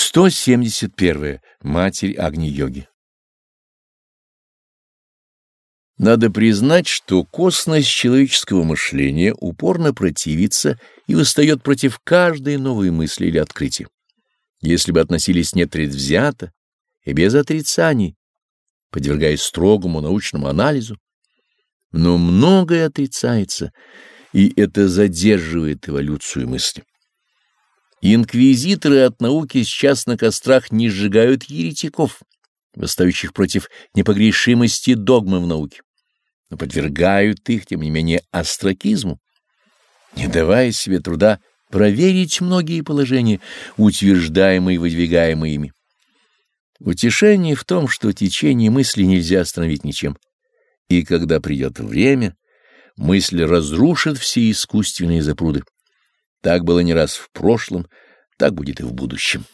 171. Матерь Агни-йоги Надо признать, что косность человеческого мышления упорно противится и восстает против каждой новой мысли или открытия. Если бы относились непредвзято и без отрицаний, подвергаясь строгому научному анализу, но многое отрицается, и это задерживает эволюцию мысли. Инквизиторы от науки сейчас на кострах не сжигают еретиков, восстающих против непогрешимости догмы в науке, но подвергают их, тем не менее, астракизму, не давая себе труда проверить многие положения, утверждаемые и выдвигаемые ими. Утешение в том, что течение мысли нельзя остановить ничем, и когда придет время, мысль разрушит все искусственные запруды. Так было не раз в прошлом, так будет и в будущем.